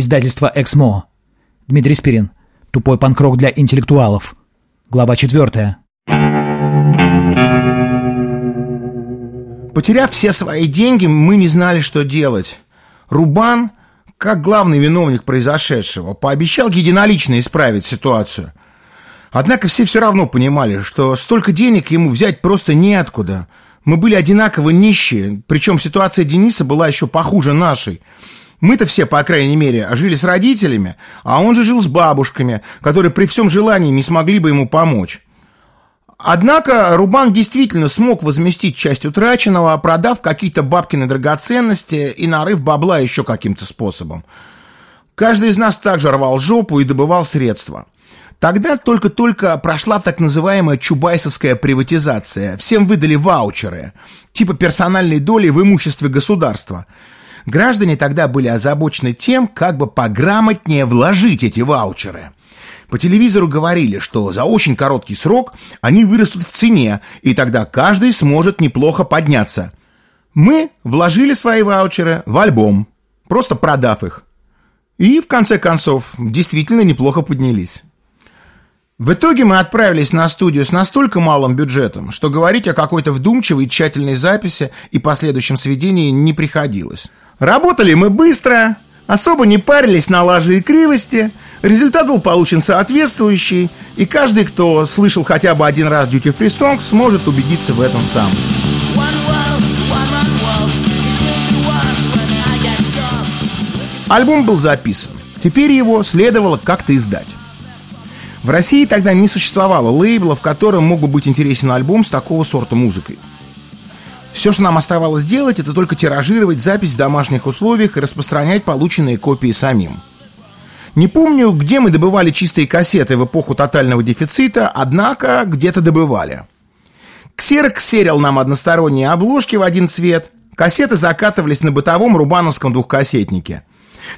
Издательство «Эксмо». Дмитрий Спирин. Тупой панкрок для интеллектуалов. Глава четвертая. Потеряв все свои деньги, мы не знали, что делать. Рубан, как главный виновник произошедшего, пообещал единолично исправить ситуацию. Однако все все равно понимали, что столько денег ему взять просто неоткуда. Мы были одинаково нищие, причем ситуация Дениса была еще похуже нашей. Мы-то все, по крайней мере, жили с родителями, а он же жил с бабушками, которые при всем желании не смогли бы ему помочь. Однако Рубан действительно смог возместить часть утраченного, продав какие-то бабкины драгоценности и нарыв бабла еще каким-то способом. Каждый из нас также рвал жопу и добывал средства. Тогда только-только прошла так называемая чубайсовская приватизация. Всем выдали ваучеры, типа персональной доли в имуществе государства. Граждане тогда были озабочены тем, как бы пограмотнее вложить эти ваучеры – по телевизору говорили, что за очень короткий срок они вырастут в цене, и тогда каждый сможет неплохо подняться. Мы вложили свои ваучеры в альбом, просто продав их. И, в конце концов, действительно неплохо поднялись. В итоге мы отправились на студию с настолько малым бюджетом, что говорить о какой-то вдумчивой и тщательной записи и последующем сведении не приходилось. Работали мы быстро, особо не парились на лажи и кривости – Результат был получен соответствующий, и каждый, кто слышал хотя бы один раз Duty Free Songs, сможет убедиться в этом сам. Альбом был записан. Теперь его следовало как-то издать. В России тогда не существовало лейбла, в котором мог бы быть интересен альбом с такого сорта музыкой. Все, что нам оставалось делать, это только тиражировать запись в домашних условиях и распространять полученные копии самим. Не помню, где мы добывали чистые кассеты в эпоху тотального дефицита, однако где-то добывали. Ксерокс серил нам односторонние обложки в один цвет, кассеты закатывались на бытовом рубановском двухкассетнике.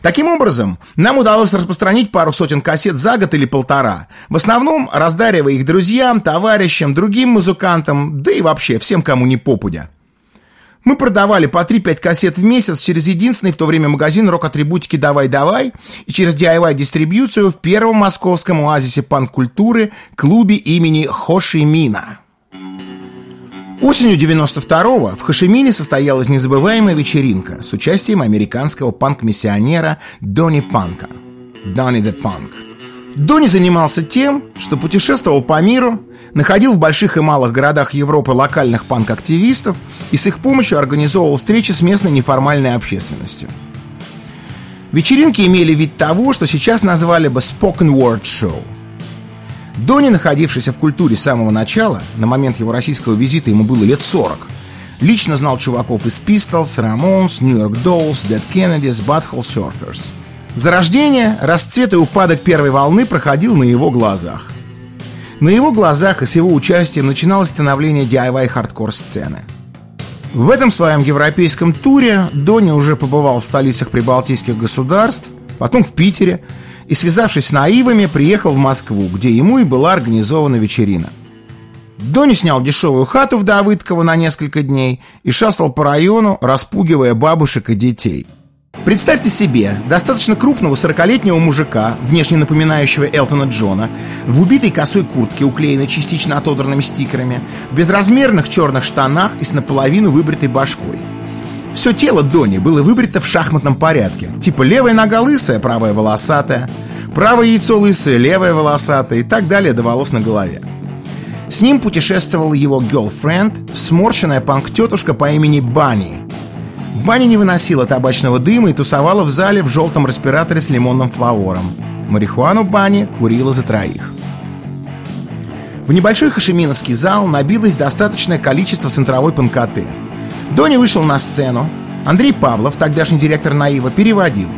Таким образом, нам удалось распространить пару сотен кассет за год или полтора, в основном раздаривая их друзьям, товарищам, другим музыкантам, да и вообще всем, кому не попудя. Мы продавали по 3-5 кассет в месяц через единственный в то время магазин рок-атрибутики «Давай-давай» и через DIY-дистрибьюцию в первом московском оазисе панк-культуры клубе имени Хошимина. Осенью 92-го в Хошимине состоялась незабываемая вечеринка с участием американского панк-миссионера Донни Панка. Донни the Punk. Донни занимался тем, что путешествовал по миру, находил в больших и малых городах Европы локальных панк-активистов и с их помощью организовывал встречи с местной неформальной общественностью. Вечеринки имели вид того, что сейчас назвали бы spoken word show. Дони, находившийся в культуре с самого начала, на момент его российского визита ему было лет 40, лично знал чуваков из Pistols, Ramones, New York Dolls, Dead Kennedys, Butthole Surfers. Зарождение, расцвет и упадок первой волны проходил на его глазах – на его глазах и с его участием начиналось становление DIY-хардкор-сцены. В этом своем европейском туре Дони уже побывал в столицах прибалтийских государств, потом в Питере, и, связавшись с наивами, приехал в Москву, где ему и была организована вечерина. Дони снял дешевую хату в Давыдково на несколько дней и шастал по району, распугивая бабушек и детей – Представьте себе достаточно крупного 40-летнего мужика, внешне напоминающего Элтона Джона, в убитой косой куртке, уклеенной частично отодранными стикерами, в безразмерных черных штанах и с наполовину выбритой башкой. Все тело Дони было выбрито в шахматном порядке, типа левая нога лысая, правая волосатая, правое яйцо лысое, левое волосатое и так далее до волос на голове. С ним путешествовала его girlfriend, сморщенная панк-тетушка по имени Банни, Баня не выносила табачного дыма и тусовала в зале в желтом респираторе с лимонным флавором. Марихуану Бани курила за троих. В небольшой хашеминовский зал набилось достаточное количество центровой панкоты. Дони вышел на сцену. Андрей Павлов, тогдашний директор Наива, переводил.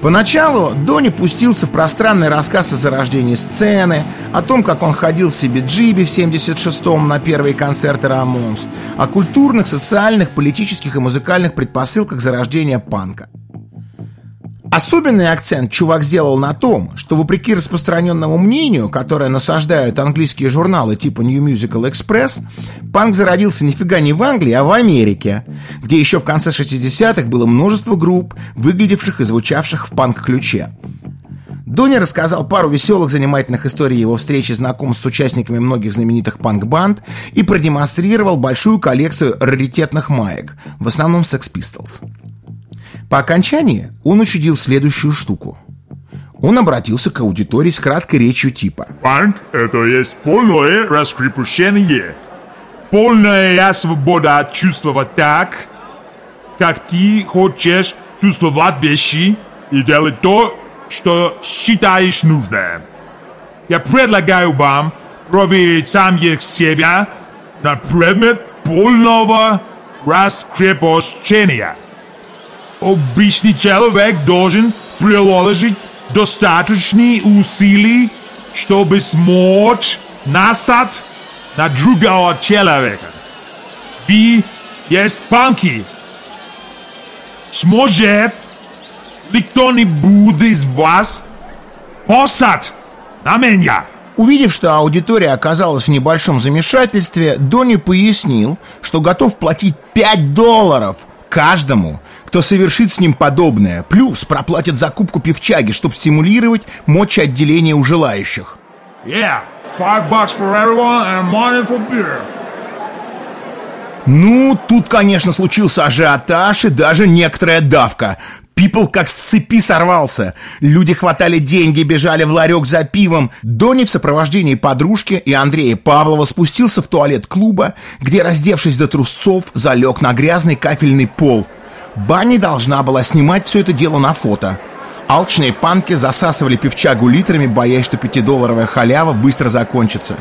Поначалу Дони пустился в пространный рассказ о зарождении сцены, о том, как он ходил в себе джиби в 76-м на первые концерты Рамонс, о культурных, социальных, политических и музыкальных предпосылках зарождения панка. Особенный акцент чувак сделал на том, что вопреки распространенному мнению, которое насаждают английские журналы типа New Musical Express, панк зародился нифига не в Англии, а в Америке, где еще в конце 60-х было множество групп, выглядевших и звучавших в панк-ключе. Донни рассказал пару веселых, занимательных историй его встречи знакомств с участниками многих знаменитых панк-банд и продемонстрировал большую коллекцию раритетных маек, в основном Sex Pistols. По окончании он учудил следующую штуку. Он обратился к аудитории с краткой речью типа Панк – это есть полное раскрепощение. Полная свобода чувствовать так, как ты хочешь чувствовать вещи и делать то, что считаешь нужным. Я предлагаю вам проверить самих себя на предмет полного раскрепощения – Обычный человек должен приложить достаточные усилий, чтобы смочь настать на другого человека. Вы есть панки. Сможет ли кто-нибудь из вас посад на меня? Увидев, что аудитория оказалась в небольшом замешательстве, Донни пояснил, что готов платить 5 долларов каждому, кто совершит с ним подобное. Плюс проплатит закупку пивчаги, чтобы стимулировать мочеотделение у желающих. Yeah, five bucks for everyone and money for beer. Ну, тут, конечно, случился ажиотаж и даже некоторая давка. Пипл как с цепи сорвался. Люди хватали деньги, бежали в ларек за пивом. Дони в сопровождении подружки и Андрея Павлова спустился в туалет клуба, где, раздевшись до трусцов, залег на грязный кафельный пол – Банни должна была снимать все это дело на фото. Алчные панки засасывали пивчагу литрами, боясь, что пятидолларовая халява быстро закончится.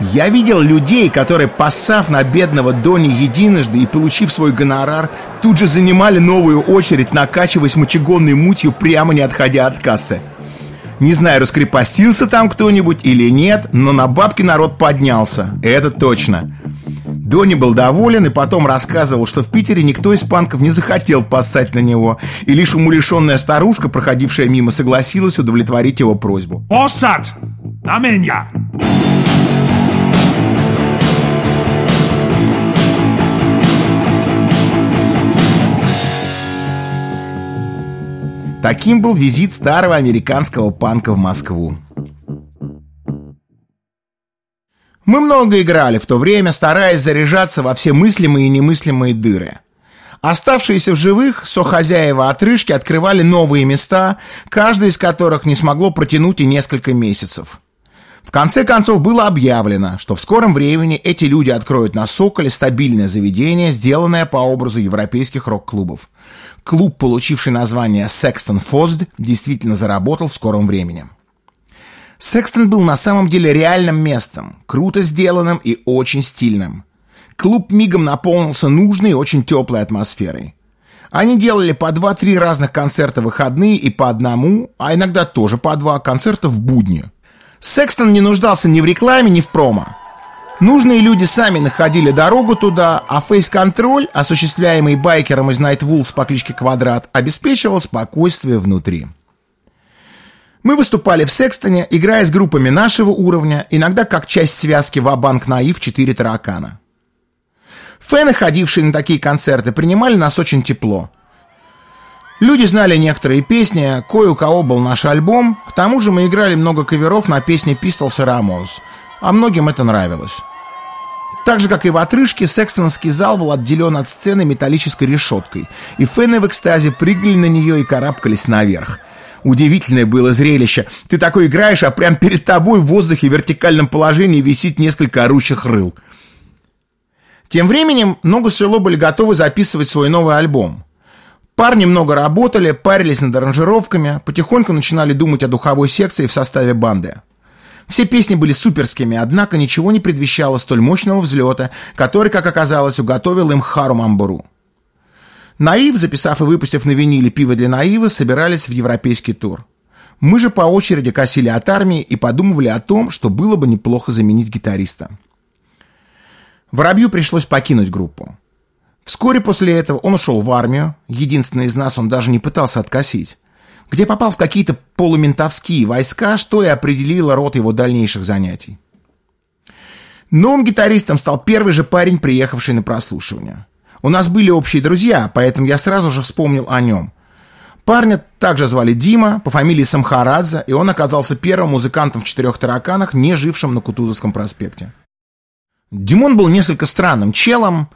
Я видел людей, которые, поссав на бедного Дони единожды и получив свой гонорар, тут же занимали новую очередь, накачиваясь мочегонной мутью, прямо не отходя от кассы. Не знаю, раскрепостился там кто-нибудь или нет, но на бабки народ поднялся. Это точно. Дони был доволен и потом рассказывал, что в Питере никто из панков не захотел поссать на него, и лишь умалишенная старушка, проходившая мимо, согласилась удовлетворить его просьбу. «Поссать на меня!» Таким был визит старого американского панка в Москву. Мы много играли в то время, стараясь заряжаться во все мыслимые и немыслимые дыры. Оставшиеся в живых сохозяева отрыжки открывали новые места, каждое из которых не смогло протянуть и несколько месяцев. В конце концов было объявлено, что в скором времени эти люди откроют на Соколе стабильное заведение, сделанное по образу европейских рок-клубов. Клуб, получивший название Sexton Fosd, действительно заработал в скором времени. Секстон был на самом деле реальным местом, круто сделанным и очень стильным. Клуб мигом наполнился нужной и очень теплой атмосферой. Они делали по два-три разных концерта в выходные и по одному, а иногда тоже по два концерта в будни. Секстон не нуждался ни в рекламе, ни в промо. Нужные люди сами находили дорогу туда, а фейс-контроль, осуществляемый байкером из Wolves по кличке Квадрат, обеспечивал спокойствие внутри. Мы выступали в Секстоне, играя с группами нашего уровня, иногда как часть связки «Ва-банк Наив» «Четыре таракана». Фэны, ходившие на такие концерты, принимали нас очень тепло. Люди знали некоторые песни, кое у кого был наш альбом, к тому же мы играли много каверов на песни Pistols и Ramones, а многим это нравилось. Так же, как и в отрыжке, секстонский зал был отделен от сцены металлической решеткой, и фэны в экстазе прыгали на нее и карабкались наверх. Удивительное было зрелище. Ты такой играешь, а прямо перед тобой в воздухе в вертикальном положении висит несколько орущих рыл. Тем временем Ногу Село были готовы записывать свой новый альбом. Парни много работали, парились над аранжировками, потихоньку начинали думать о духовой секции в составе банды. Все песни были суперскими, однако ничего не предвещало столь мощного взлета, который, как оказалось, уготовил им Хару Мамбуру. Наив, записав и выпустив на виниле пиво для Наива, собирались в европейский тур. Мы же по очереди косили от армии и подумывали о том, что было бы неплохо заменить гитариста. Воробью пришлось покинуть группу. Вскоре после этого он ушел в армию, единственный из нас он даже не пытался откосить, где попал в какие-то полументовские войска, что и определило род его дальнейших занятий. Новым гитаристом стал первый же парень, приехавший на прослушивание. У нас были общие друзья, поэтому я сразу же вспомнил о нем. Парня также звали Дима, по фамилии Самхарадзе, и он оказался первым музыкантом в «Четырех тараканах», не жившим на Кутузовском проспекте. Димон был несколько странным челом,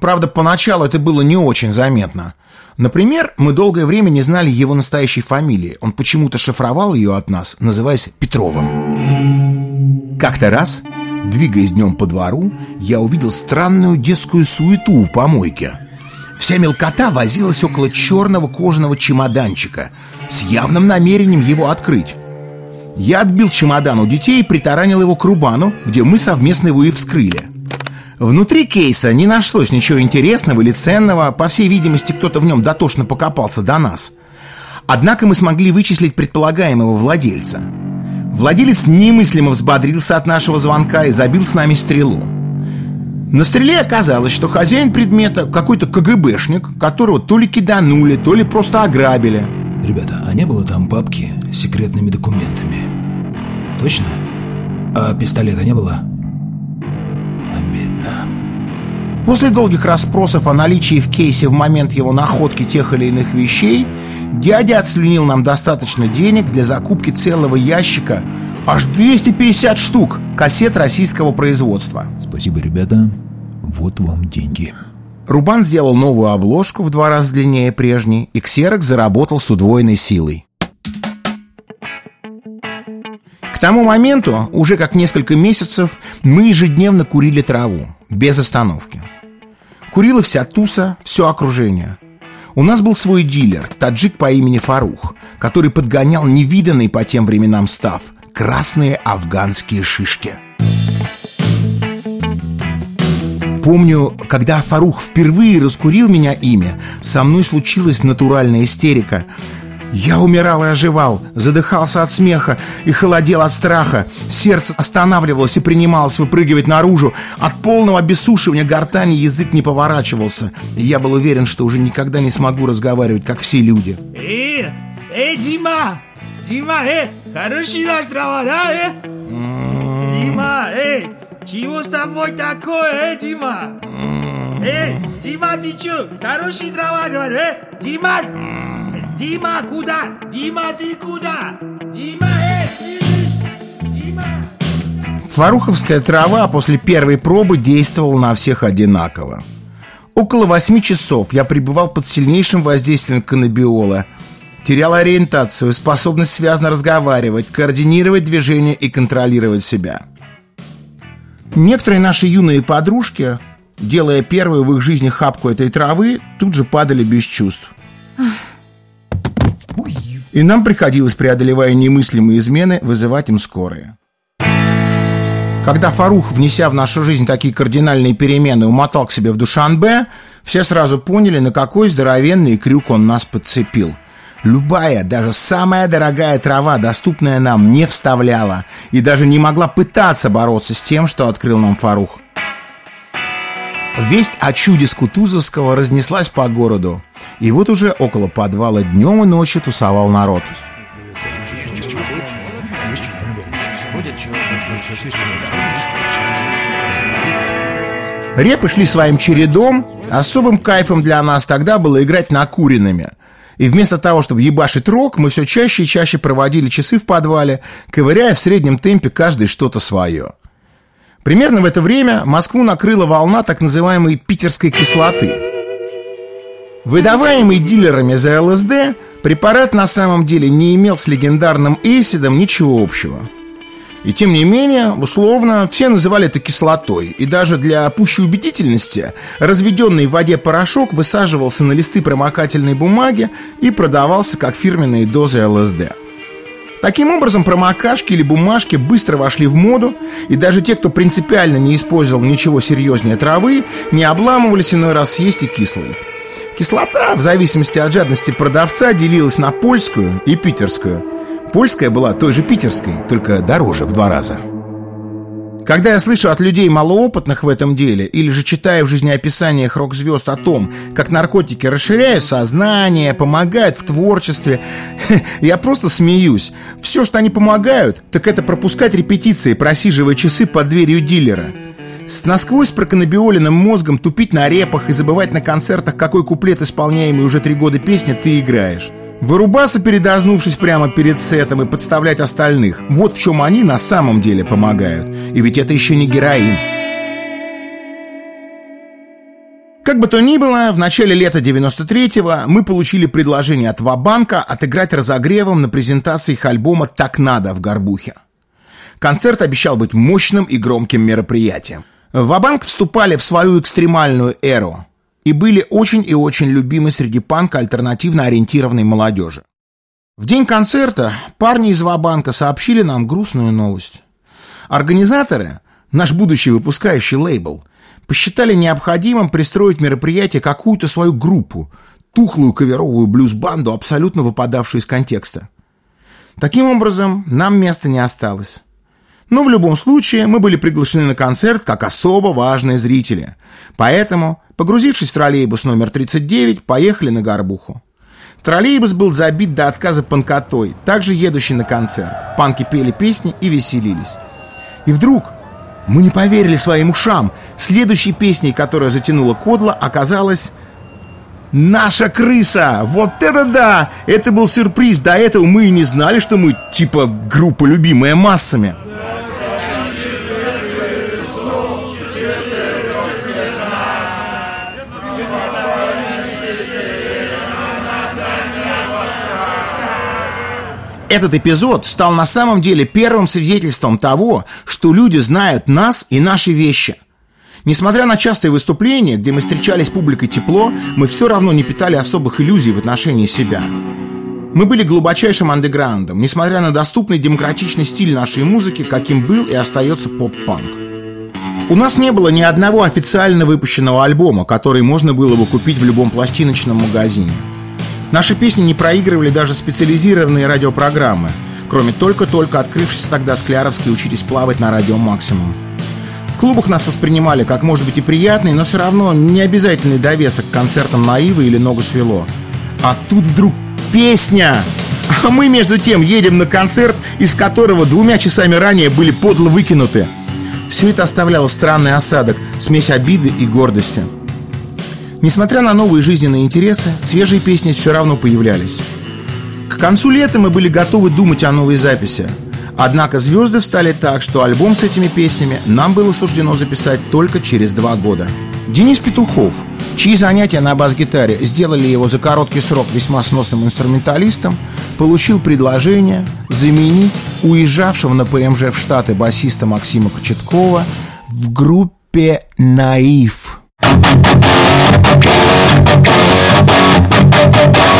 правда, поначалу это было не очень заметно. Например, мы долгое время не знали его настоящей фамилии. Он почему-то шифровал ее от нас, называясь Петровым. Как-то раз, двигаясь днем по двору, я увидел странную детскую суету у помойки. Вся мелкота возилась около черного кожаного чемоданчика с явным намерением его открыть. Я отбил чемодан у детей и притаранил его к Рубану, где мы совместно его и вскрыли. Внутри кейса не нашлось ничего интересного или ценного, по всей видимости, кто-то в нем дотошно покопался до нас. Однако мы смогли вычислить предполагаемого владельца. Владелец немыслимо взбодрился от нашего звонка и забил с нами стрелу. На стреле оказалось, что хозяин предмета какой-то КГБшник, которого то ли киданули, то ли просто ограбили – Ребята, а не было там папки с секретными документами? Точно? А пистолета не было? Обидно. После долгих расспросов о наличии в кейсе в момент его находки тех или иных вещей, дядя отслюнил нам достаточно денег для закупки целого ящика аж 250 штук кассет российского производства. Спасибо, ребята. Вот вам деньги. Рубан сделал новую обложку в два раза длиннее прежней, и ксерокс заработал с удвоенной силой. К тому моменту, уже как несколько месяцев, мы ежедневно курили траву, без остановки. Курила вся туса, все окружение. У нас был свой дилер, таджик по имени Фарух, который подгонял невиданный по тем временам став – красные афганские шишки – Помню, когда Фарух впервые раскурил меня имя, со мной случилась натуральная истерика. Я умирал и оживал, задыхался от смеха и холодел от страха. Сердце останавливалось и принималось выпрыгивать наружу. От полного обесушивания гортани язык не поворачивался. И я был уверен, что уже никогда не смогу разговаривать, как все люди. Эй, эй, Дима! Дима, эй, хороший наш трава, да, э? Дима, эй, чего с тобой такое, э, Дима? Эй, Дима, ты чё? Хороший трава, говорю, э? Дима! Дима, куда? Дима, ты куда? Дима, эй, слышишь? Дима! Фаруховская трава после первой пробы действовала на всех одинаково. Около восьми часов я пребывал под сильнейшим воздействием каннабиола, терял ориентацию, способность связно разговаривать, координировать движения и контролировать себя – Некоторые наши юные подружки, делая первую в их жизни хапку этой травы, тут же падали без чувств. И нам приходилось, преодолевая немыслимые измены, вызывать им скорые. Когда Фарух, внеся в нашу жизнь такие кардинальные перемены, умотал к себе в Душанбе, все сразу поняли, на какой здоровенный крюк он нас подцепил – Любая, даже самая дорогая трава, доступная нам, не вставляла и даже не могла пытаться бороться с тем, что открыл нам Фарух. Весть о чуде Скутузовского разнеслась по городу, и вот уже около подвала днем и ночью тусовал народ. Репы шли своим чередом. Особым кайфом для нас тогда было играть накуренными – и вместо того, чтобы ебашить рок, мы все чаще и чаще проводили часы в подвале, ковыряя в среднем темпе каждый что-то свое. Примерно в это время Москву накрыла волна так называемой питерской кислоты. Выдаваемый дилерами за ЛСД, препарат на самом деле не имел с легендарным эйсидом ничего общего – и тем не менее, условно, все называли это кислотой. И даже для пущей убедительности разведенный в воде порошок высаживался на листы промокательной бумаги и продавался как фирменные дозы ЛСД. Таким образом, промокашки или бумажки быстро вошли в моду, и даже те, кто принципиально не использовал ничего серьезнее травы, не обламывались иной раз съесть и кислый. Кислота, в зависимости от жадности продавца, делилась на польскую и питерскую – Польская была той же питерской, только дороже в два раза. Когда я слышу от людей малоопытных в этом деле, или же читаю в жизнеописаниях рок-звезд о том, как наркотики расширяют сознание, помогают в творчестве, я просто смеюсь. Все, что они помогают, так это пропускать репетиции, просиживая часы под дверью дилера. С насквозь проканабиоленным мозгом тупить на репах и забывать на концертах, какой куплет, исполняемый уже три года песни, ты играешь. Вырубаться, передознувшись прямо перед сетом и подставлять остальных. Вот в чем они на самом деле помогают. И ведь это еще не героин. Как бы то ни было, в начале лета 93-го мы получили предложение от Вабанка отыграть разогревом на презентации их альбома «Так надо» в Горбухе. Концерт обещал быть мощным и громким мероприятием. Вабанк вступали в свою экстремальную эру и были очень и очень любимы среди панка альтернативно ориентированной молодежи. В день концерта парни из Вабанка сообщили нам грустную новость. Организаторы, наш будущий выпускающий лейбл, посчитали необходимым пристроить мероприятие какую-то свою группу, тухлую каверовую блюз-банду, абсолютно выпадавшую из контекста. Таким образом, нам места не осталось. Но в любом случае мы были приглашены на концерт как особо важные зрители. Поэтому, погрузившись в троллейбус номер 39, поехали на Горбуху. Троллейбус был забит до отказа панкотой, также едущий на концерт. Панки пели песни и веселились. И вдруг мы не поверили своим ушам. Следующей песней, которая затянула Кодла, оказалась «Наша крыса!» Вот это да! Это был сюрприз. До этого мы и не знали, что мы типа группа, любимая массами. Этот эпизод стал на самом деле первым свидетельством того, что люди знают нас и наши вещи. Несмотря на частые выступления, где мы встречались с публикой тепло, мы все равно не питали особых иллюзий в отношении себя. Мы были глубочайшим андеграундом, несмотря на доступный демократичный стиль нашей музыки, каким был и остается поп-панк. У нас не было ни одного официально выпущенного альбома, который можно было бы купить в любом пластиночном магазине – Наши песни не проигрывали даже специализированные радиопрограммы, кроме только-только открывшейся тогда Скляровской учились плавать на радио «Максимум». В клубах нас воспринимали как, может быть, и приятный, но все равно не обязательный довесок к концертам «Наивы» или «Ногу свело». А тут вдруг песня! А мы, между тем, едем на концерт, из которого двумя часами ранее были подло выкинуты. Все это оставляло странный осадок, смесь обиды и гордости. Несмотря на новые жизненные интересы, свежие песни все равно появлялись. К концу лета мы были готовы думать о новой записи. Однако звезды встали так, что альбом с этими песнями нам было суждено записать только через два года. Денис Петухов, чьи занятия на бас-гитаре сделали его за короткий срок весьма сносным инструменталистом, получил предложение заменить уезжавшего на ПМЖ в Штаты басиста Максима Кочеткова в группе «Наив». Thank